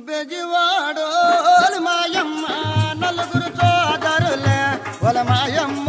బెజివాడో మాయమ్మ నలుగురు సోదరులే ఒల మాయమ్మ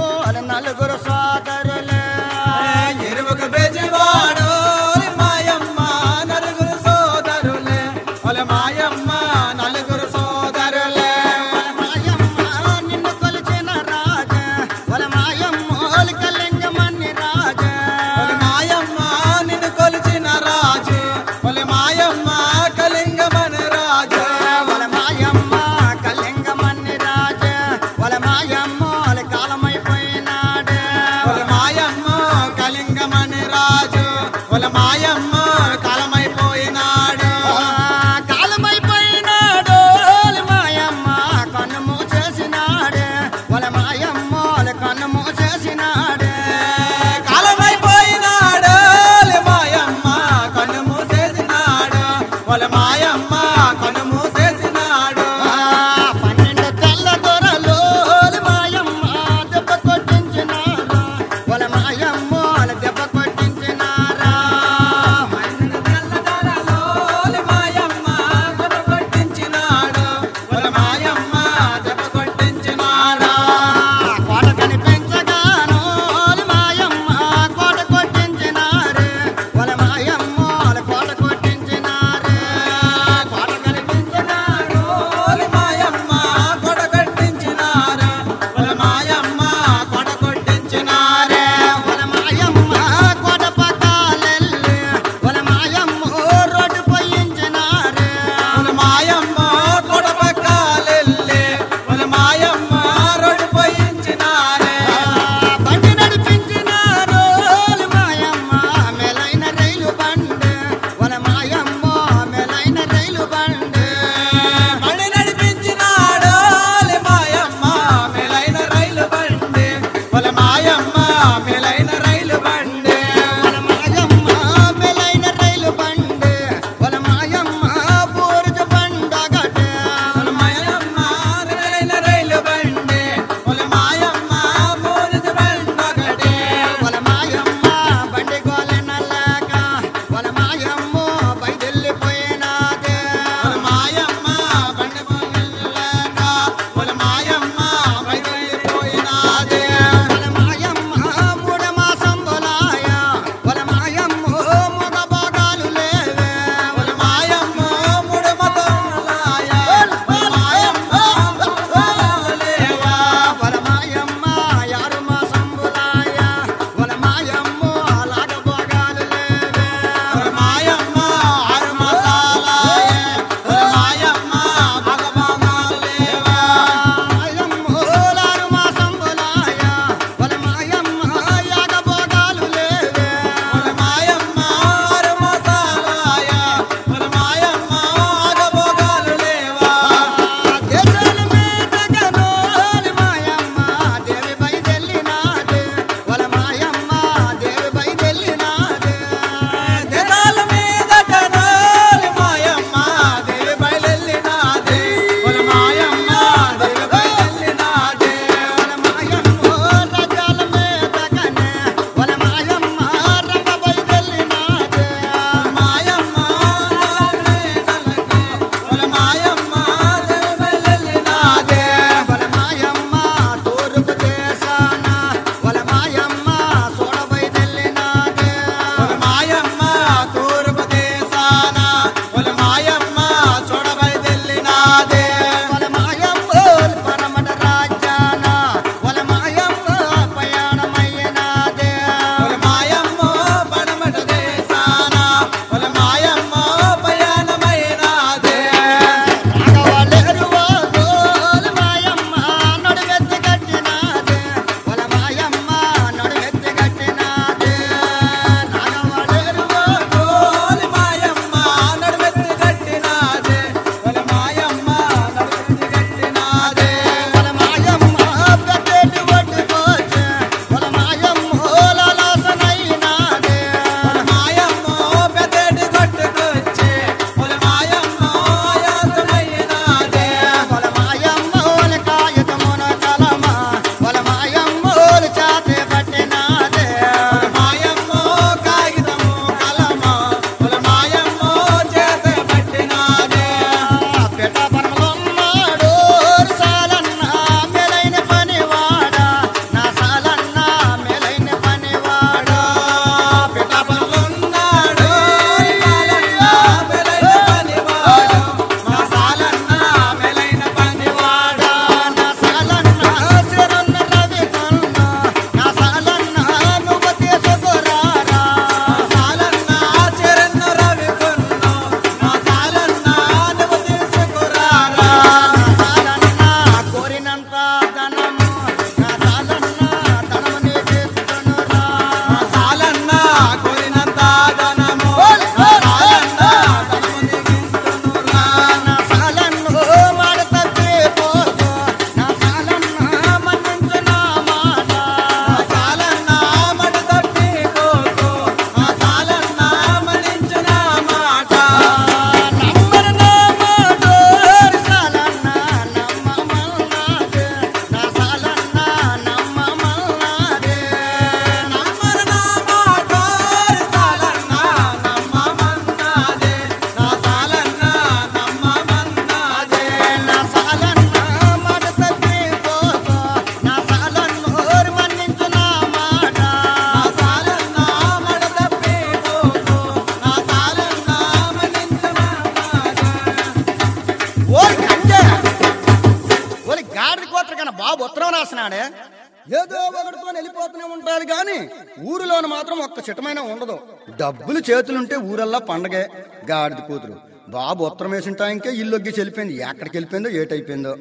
చిటమైన ఉండదు. డబ్బులు చేతులుంటే ఊరల్లా పండగే. గాడిద కూతురు. బాబు ఉత్తరం వేసిన టైంకే ఇల్లొగ్గి చెల్లిపోయింది ఎక్కడికి వెళ్ళిపోయిందో ఏటైపోయిందో.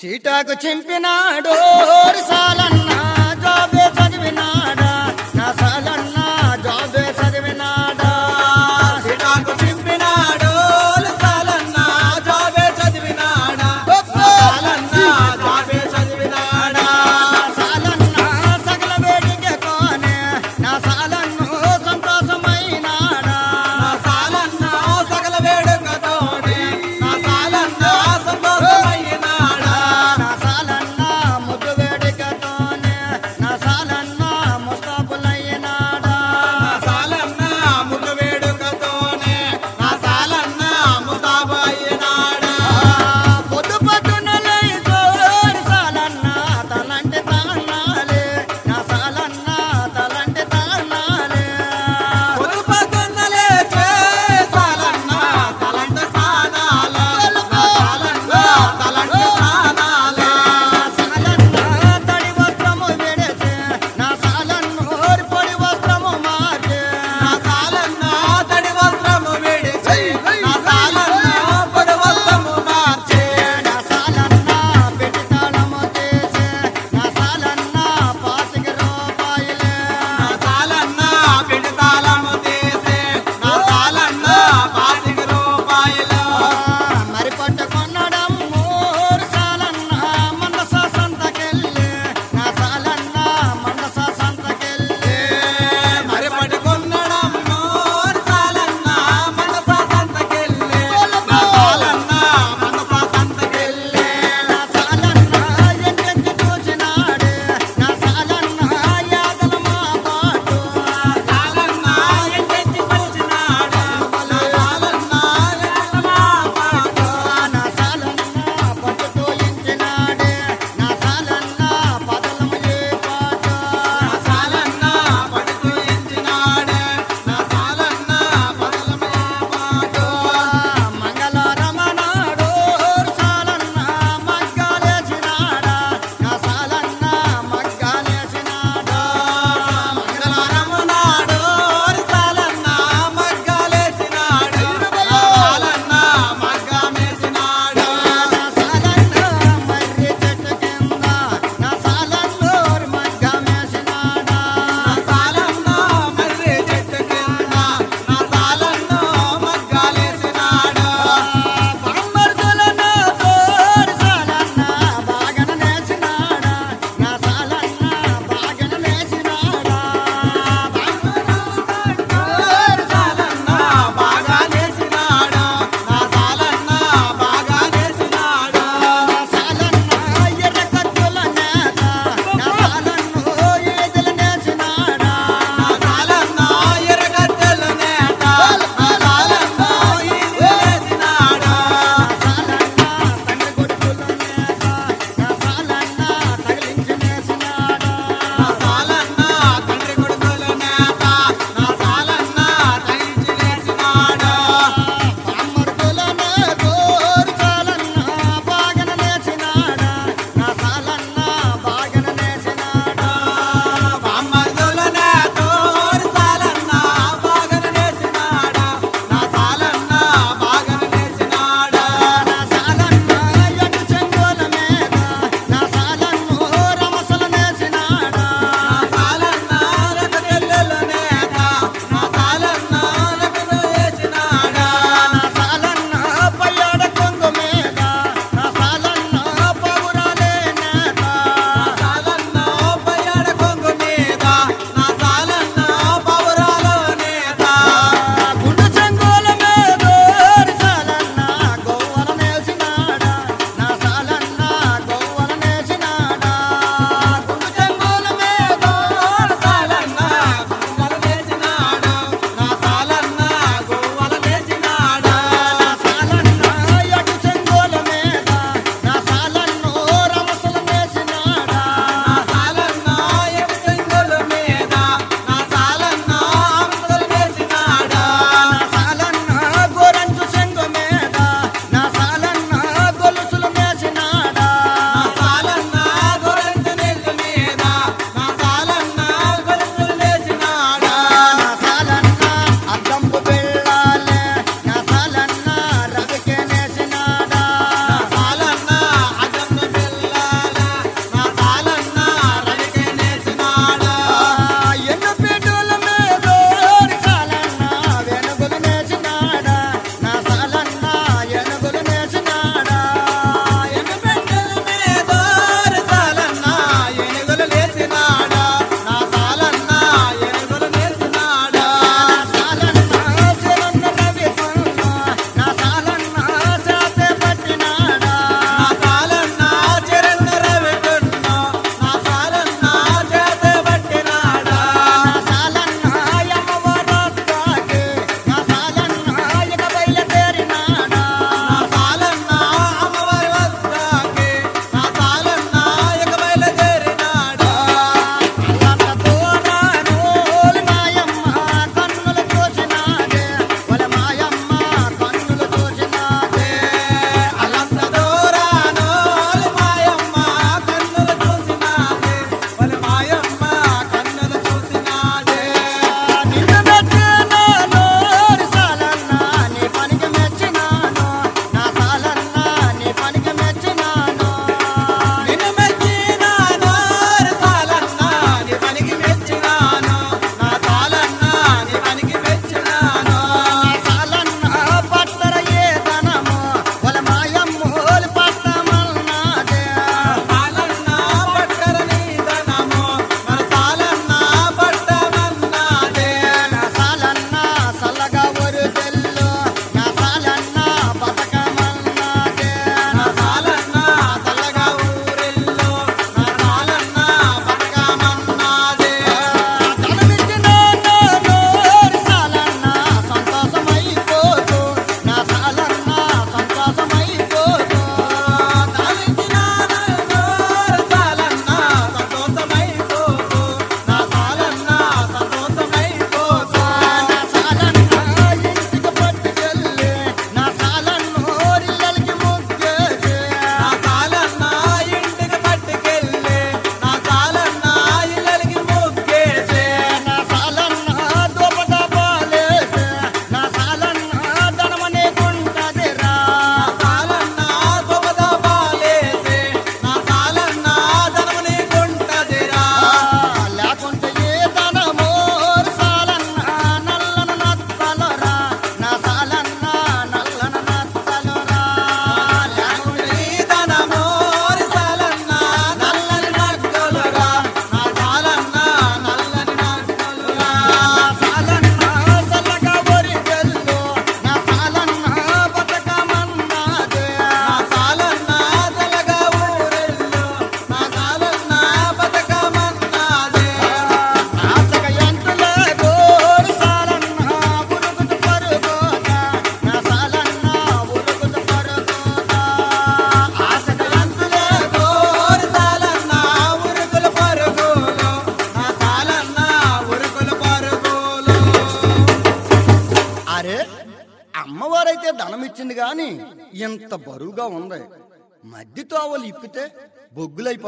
చీటాకు చింపినాడు సాలన్న జాబే చదివినా.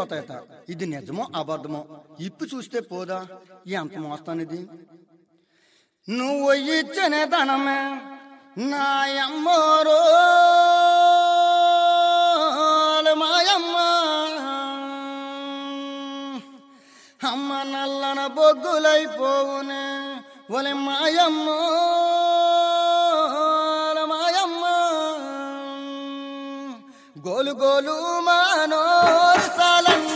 బొగ్గులైపోతాయట ఇది నిజమో అబద్ధమో ఇప్పు చూస్తే పోదా ఎంత మోస్తానిది నువ్వు ఇచ్చిన ధనమే నాయమ్మోరో మాయమ్మ అమ్మ నల్లన బొగ్గులైపోవునే ఒలి మాయమ్మో గోలు గోలు మానోరు సాలన్న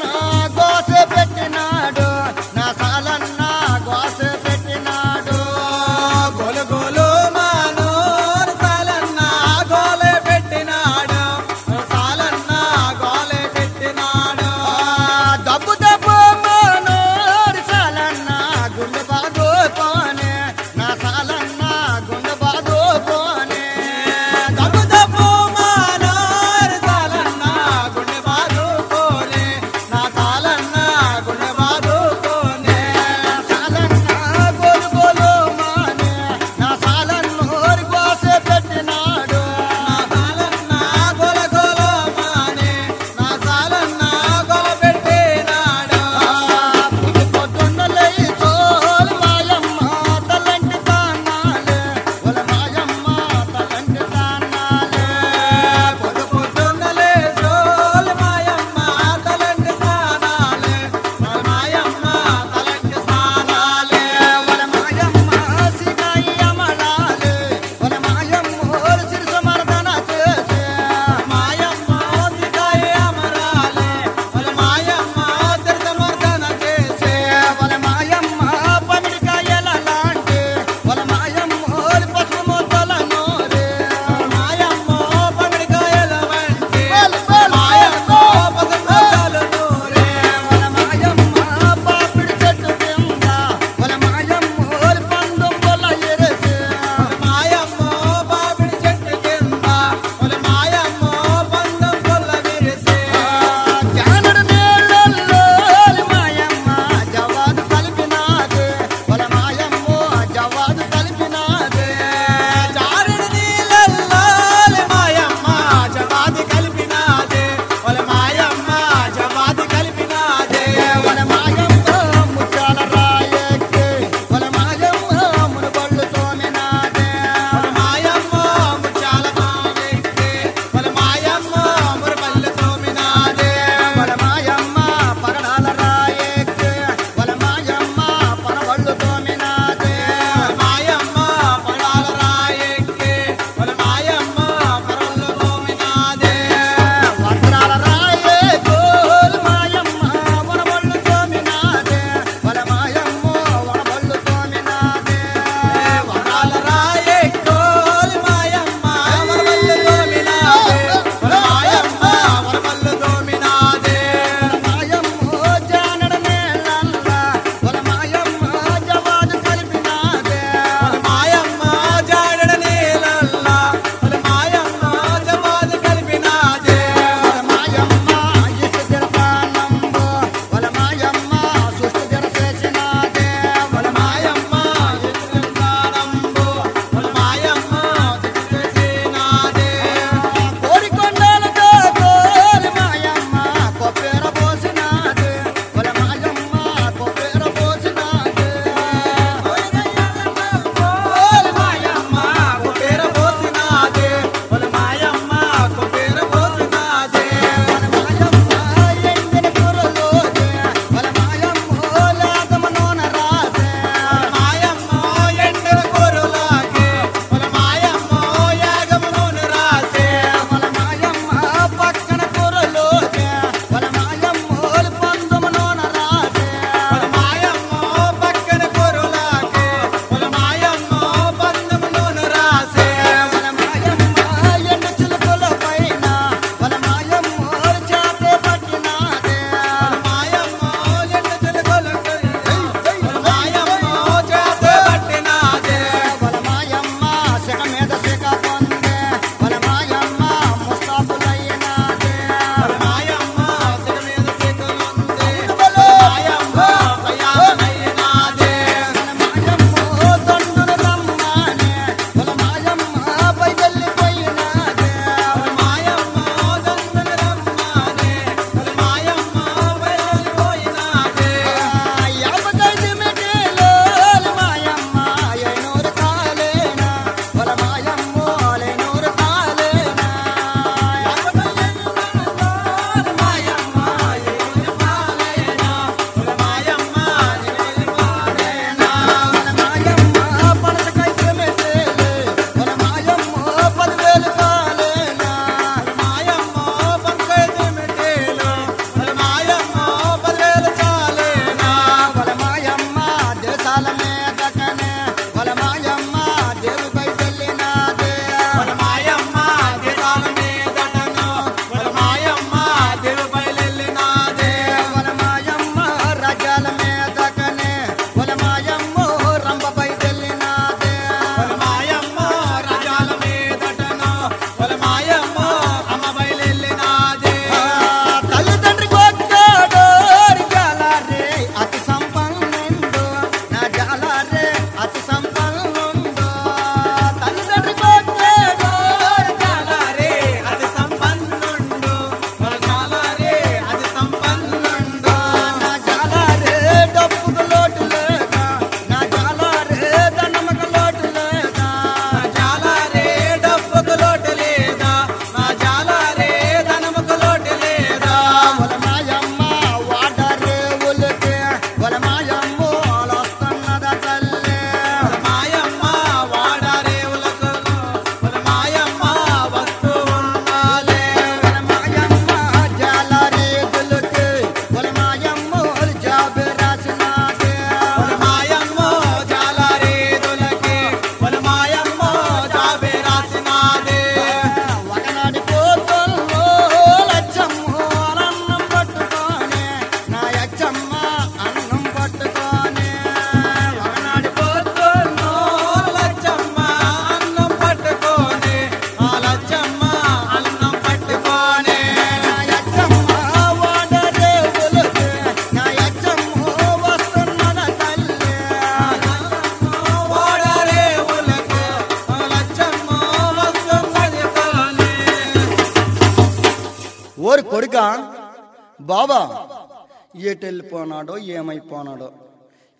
ఎటు ఏమైపోనాడో.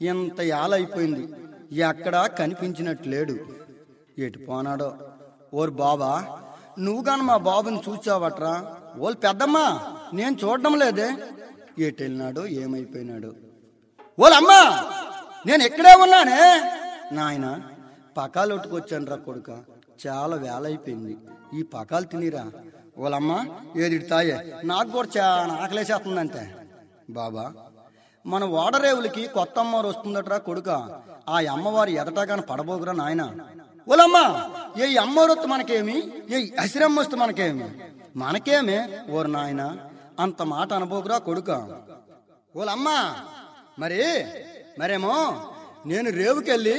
ఇంత యాలైపోయింది. ఎక్కడా కనిపించినట్టు లేడు. ఎటు పోనాడో. ఓర్ బాబా నువ్వు గాని మా బాబుని చూచావట్రా? ఓల్ పెద్దమ్మా నేను చూడడం లేదే. ఎటు వెళ్ళినాడో ఏమైపోయినాడో. ఓలమ్మా నేను ఇక్కడే ఉన్నానే. నాయన పకాలొట్టుకొచ్చాను రా కొడుక. చాలా వేల అయిపోయింది ఈ పకాలు తినిరా. ఓలమ్మ ఏది తాయే. నాకు కూడా చాలా ఆకలేసేస్తుందంటే. బాబా మన ఓడరేవులకి కొత్త అమ్మవారు వస్తుందట్రా కొడుక. ఆ అమ్మవారి ఎదటగాని పడబోగురా నాయన. ఓలమ్మా ఏ అమ్మవారు మనకేమి? ఏ అసిరమ్మ వస్తే మనకేమి? మనకేమే? ఓరు నాయన అంత మాట అనబోగురా కొడుక. ఓలమ్మా మరి మరేమో నేను రేవుకెళ్ళి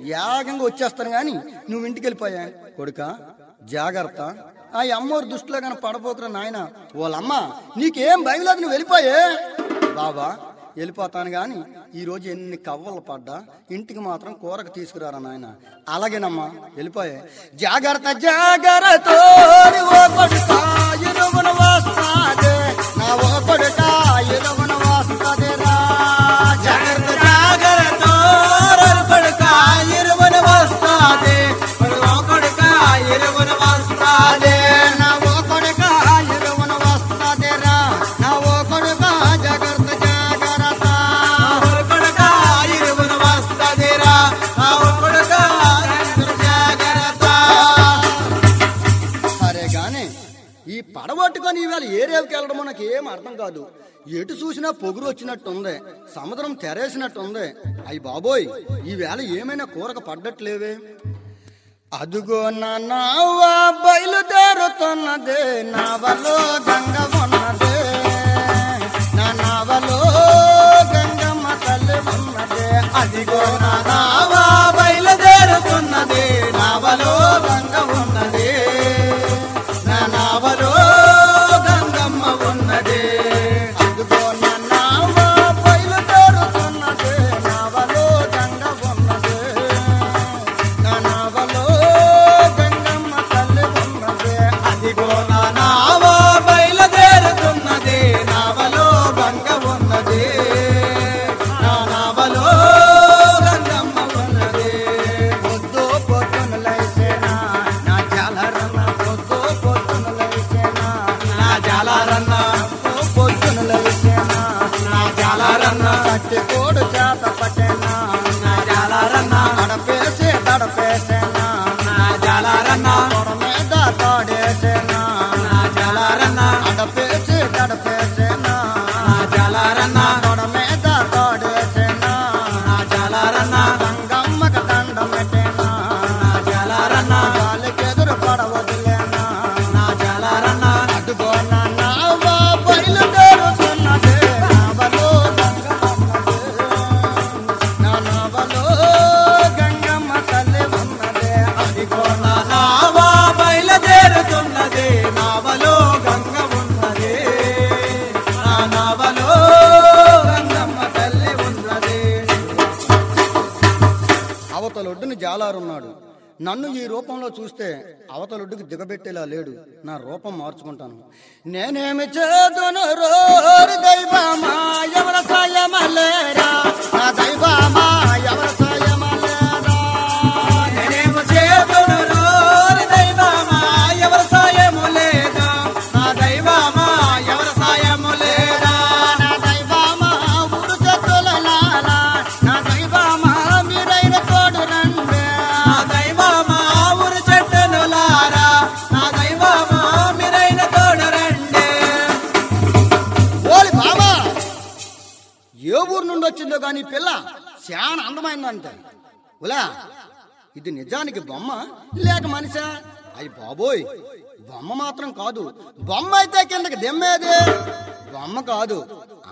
యాగంగా వచ్చేస్తాను గాని నువ్వు ఇంటికి వెళ్ళిపోయా కొడుక జాగ్రత్త. ఆ అమ్మవారి దృష్టిలో కానీ పడబోకురా నాయన. వాళ్ళమ్మ నీకేం భయం లేదు నువ్వు వెళ్ళిపోయే. బాబా వెళ్ళిపోతాను కానీ ఈ రోజు ఎన్ని కవ్వలు పడ్డా ఇంటికి మాత్రం కూరకు తీసుకురారా నాయన. అలాగేనమ్మా వెళ్ళిపోయే. జాగ్రత్త జాగ్రత్త నా ఓ ఏం అర్థం కాదు. ఎటు చూసినా పొగురు వచ్చినట్టుంది. సముద్రం తెరేసినట్టుంది. అయ్యి బాబోయ్ ఈవేళ ఏమైనా కూరక పడ్డట్లేవే? అదుగో నా బయలుదేరుతున్నదే నావలో గంగ ఉన్నదే. నా నావలో గంగమ్మ తల్లి ఉన్నదే. అదిగో నా నావా బయలుదేరుతున్నది. నావలో గంగ ఉన్నది. నన్ను ఈ రూపంలో చూస్తే అవతలొడ్డుకి దిగబెట్టేలా లేడు. నా రూపం మార్చుకుంటాను. నేనేమి చేతును రోరు దైవమా? కానీ పిల్ల? చాలా అందమైందంట. ఉలా ఇది నిజానికి బొమ్మ? లేక మనిషా? అయ్యి బాబోయ్ బొమ్మ మాత్రం కాదు. బొమ్మ అయితే కిందకి దెమ్మేది బొమ్మ కాదు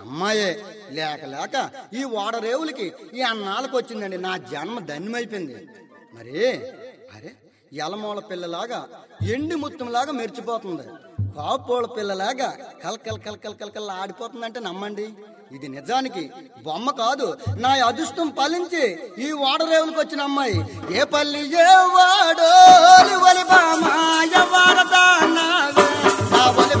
అమ్మాయే. లేక లేక ఈ ఓడరేవులకి ఈ అన్నాళ్ళకి వచ్చిందండి నా జన్మ ధన్యమైపోయింది. మరి ఎలమూల పిల్లలాగా ఎండి ముత్తంలాగా మెరిచిపోతుంది. కాపోళ పిల్లలాగా కలకల కలకల కలకల ఆడిపోతుందంటే నమ్మండి. ఇది నిజానికి బొమ్మ కాదు. నా అదృష్టం ఫలించి ఈ వాడరేవులకు వచ్చిన అమ్మాయి. ఏ పల్లి ఏ వాడో ఒలి బామాయ వాడదా నా ఒలి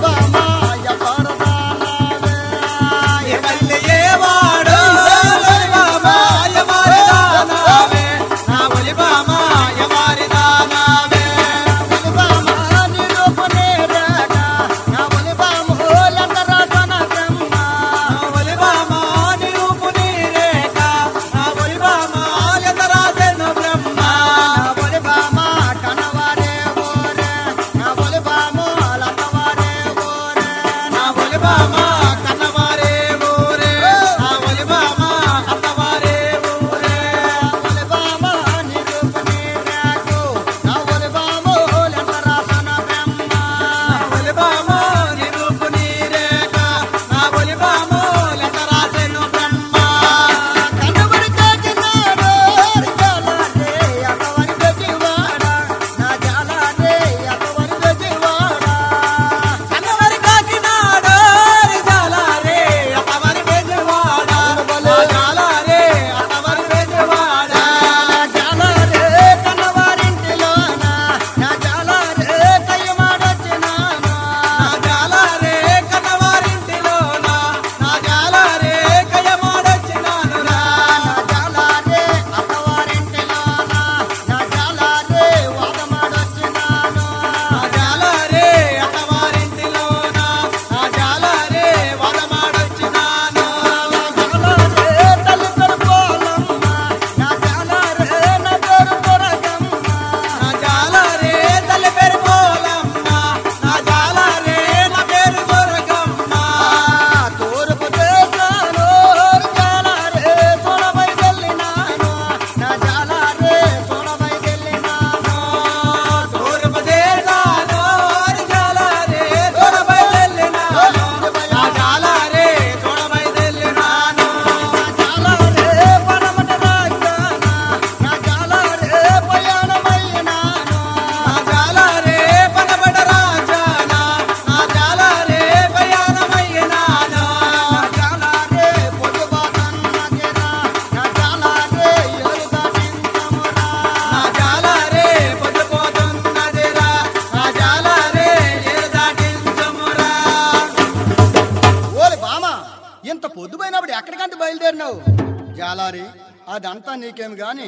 వెళ్ళను గాని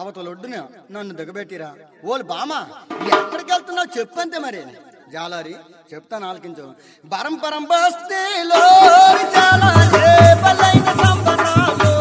అవతలొడ్డున నన్ను దిగబెట్టిరా. ఓల్ బామా ఎక్కడికి వెళ్తున్నావు చెప్పంతే మరి. జాలారి చెప్తాను ఆలకించు. బరం పరం బస్తీలో చాలా సంబరాలు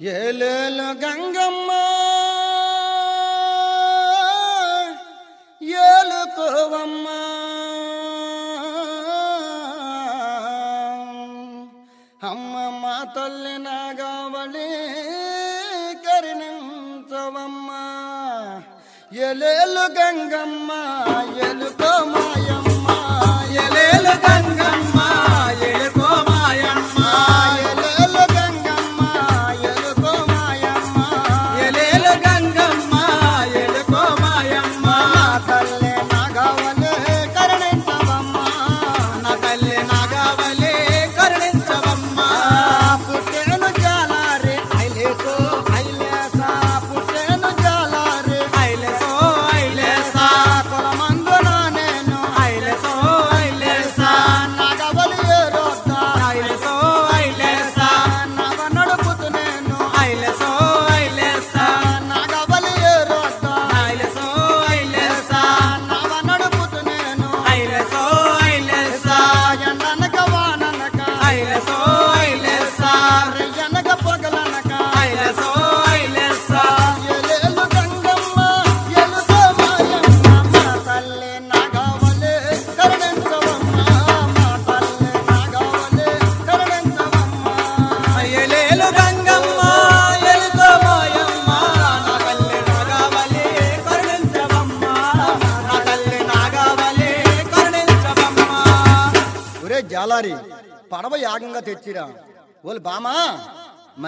ஏலேல கங்கம்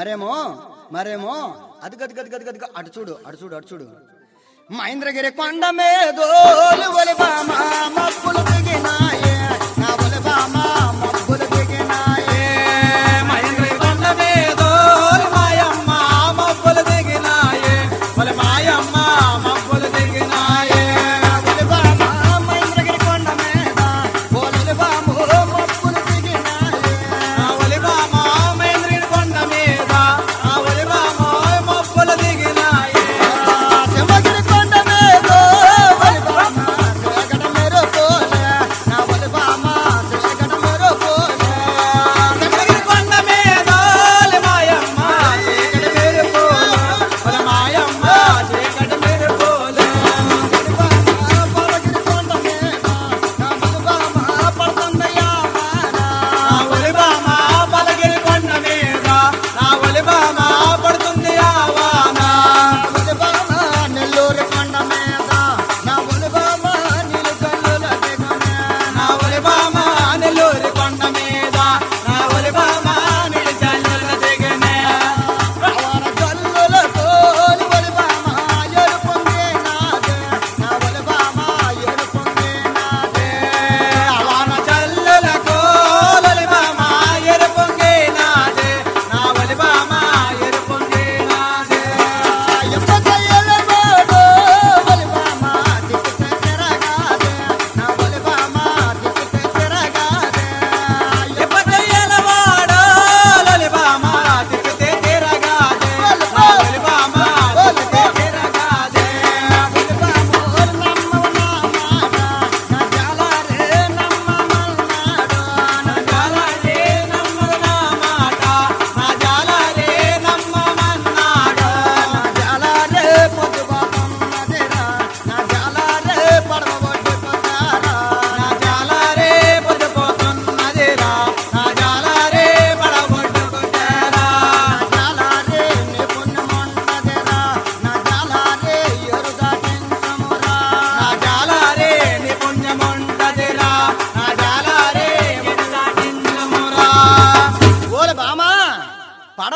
మరేమో మరేమో. అది గది గది గది గదిగా అటు చూడు అటు చూడు అటు చూడు. మహేంద్రగిరి కొండ మా ఒలిబామా మప్పులు దిగినాయే నా బామా.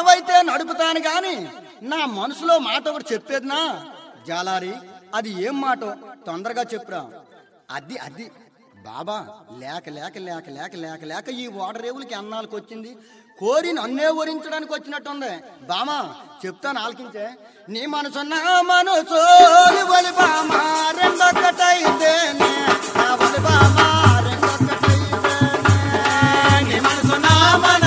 నడవైతే నడుపుతాను గాని నా మనసులో మాట ఒకటి చెప్పేదినా జాలారి అది ఏం మాట తొందరగా చెప్పురా. అది అది. బాబా లేక లేక లేక లేక లేక లేక ఈ ఓడరేవులకి అన్నాలకు వచ్చింది. కోరి నన్నే ఓరించడానికి వచ్చినట్టుంది. బామా చెప్తాను ఆలకించే. నీ మనసున్న మనసు బామా రెండొక్కటైతేనే నీ. మనసున్న మన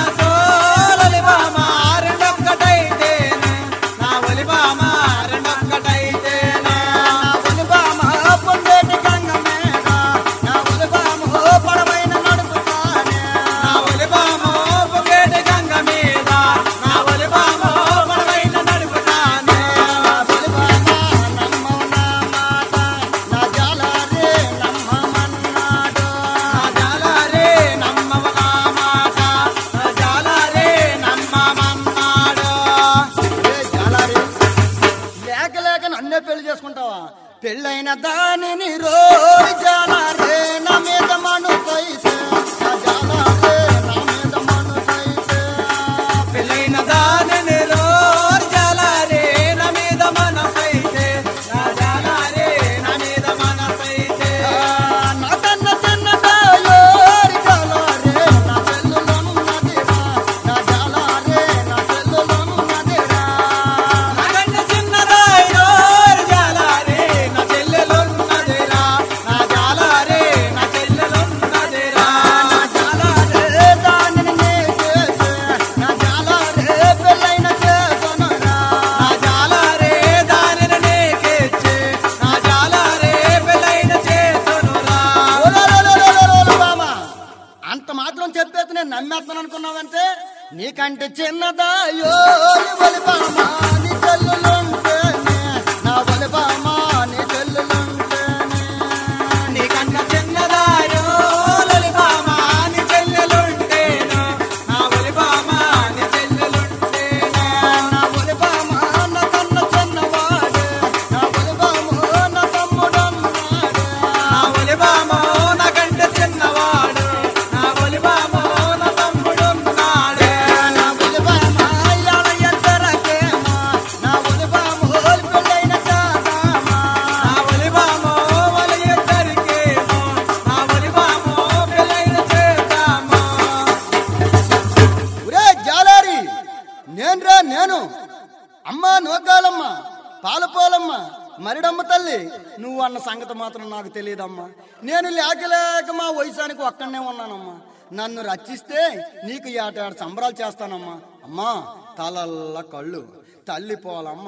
దీపాలు చేస్తానమ్మా. అమ్మా తలల్ల కళ్ళు తల్లిపోలమ్మ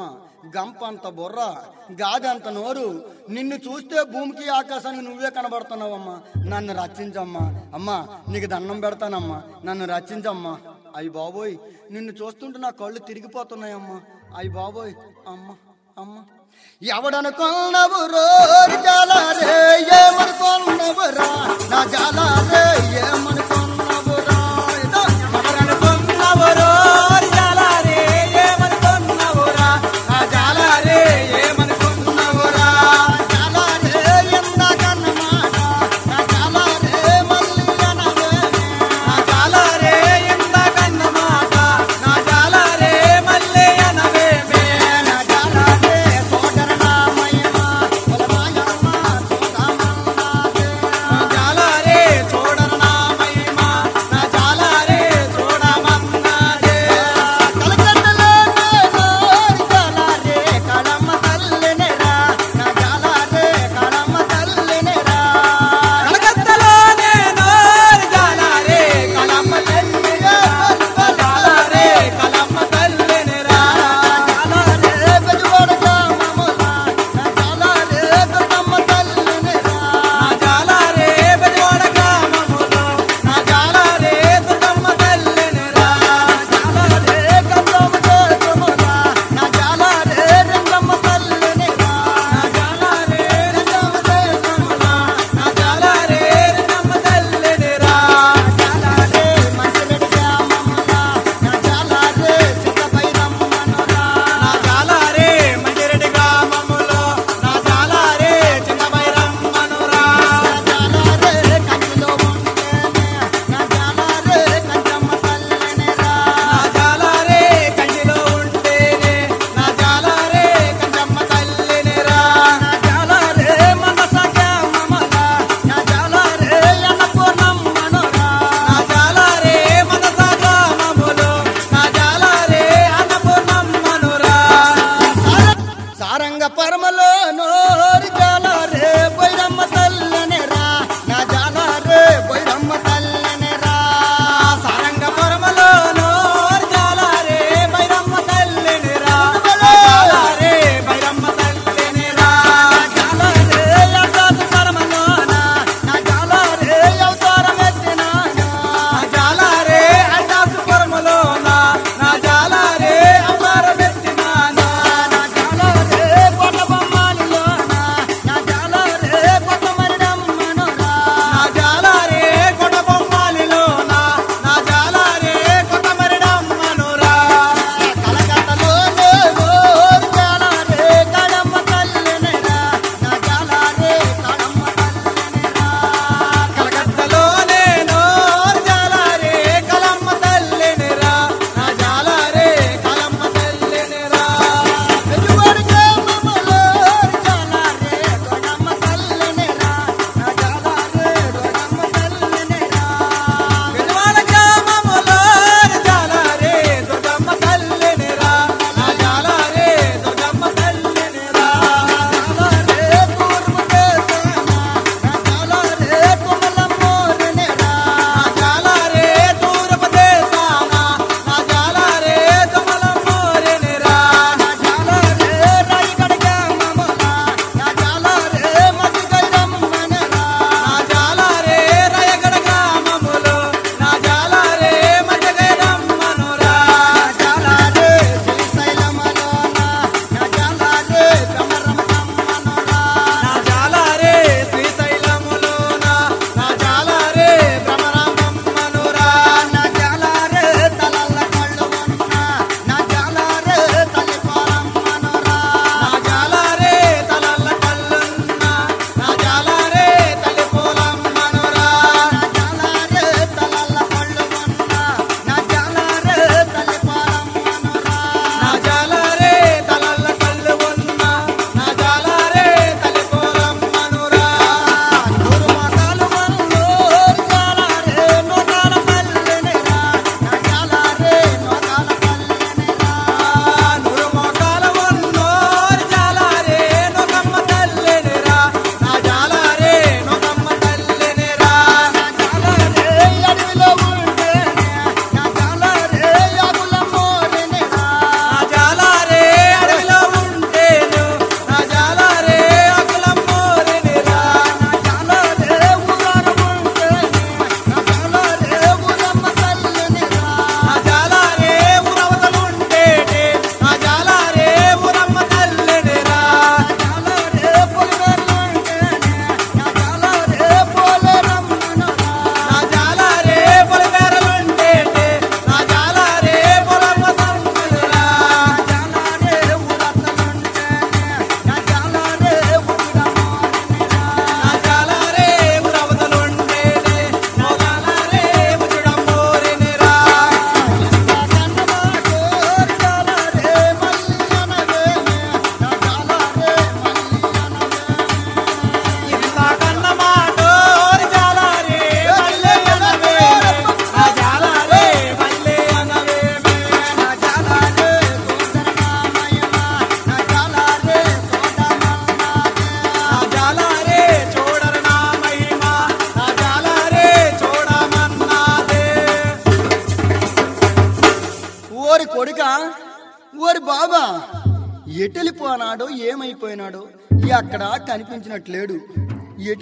గంపంత బుర్ర గాదంత నోరు నిన్ను చూస్తే భూమికి ఆకాశానికి నువ్వే కనబడుతున్నావమ్మా. నన్ను రచించమ్మా అమ్మా నీకు దండం పెడతానమ్మా. నన్ను రచించమ్మా అయ్యి బాబోయ్ నిన్ను చూస్తుంటే నా కళ్ళు తిరిగిపోతున్నాయమ్మా. అయ్యి బాబోయ్ అమ్మ అమ్మ. ఎవడనుకున్నవు రోజు చాలా రే ఏమనుకున్నవురా? నా చాలా రే ఏమను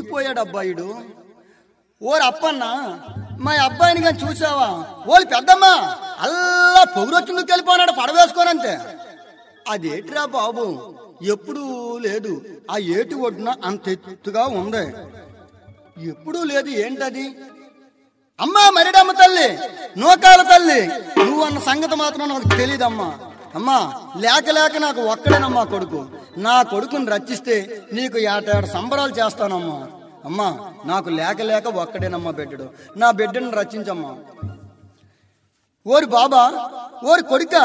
ఎగిరిపోయాడు అబ్బాయిడు ఓరి అప్పన్న మా అబ్బాయిని కానీ చూసావా? ఓళ్ళు పెద్దమ్మా అల్లా పొగురొచ్చిందుకు వెళ్ళిపోనాడు పడవేసుకోనంతే అదేట్రా బాబు ఎప్పుడూ లేదు. ఆ ఏటి ఒడ్డున అంత ఎత్తుగా ఉంది. ఎప్పుడూ లేదు ఏంటది? అమ్మా మరిడమ్మ తల్లి నూకాల తల్లి నువ్వు అన్న సంగతి మాత్రం నాకు తెలియదమ్మా అమ్మా లేక లేక నాకు ఒక్కడేనమ్మా కొడుకు. నా కొడుకుని రచిస్తే నీకు ఏటాడు సంబరాలు చేస్తానమ్మా. అమ్మా నాకు లేక లేక ఒక్కడేనమ్మా బిడ్డడు. నా బిడ్డను రచించమ్మా ఓరి బాబా ఓరి కొడుక.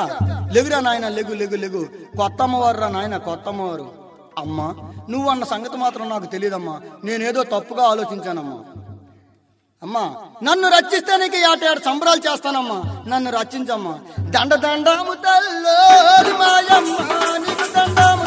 లెగురా నాయన లెగు లెగు లెగు. కొత్త అమ్మవారు రా నాయన కొత్త అమ్మవారు అమ్మా నువ్వు అన్న సంగతి మాత్రం నాకు తెలియదమ్మా నేనేదో తప్పుగా ఆలోచించానమ్మా. అమ్మా నన్ను రక్షిస్తే నీకు ఏటేడు సంబరాలు చేస్తానమ్మా. నన్ను రచించమ్మా దండ దండాము తల్లో మాయమ్మ నీకు దండాము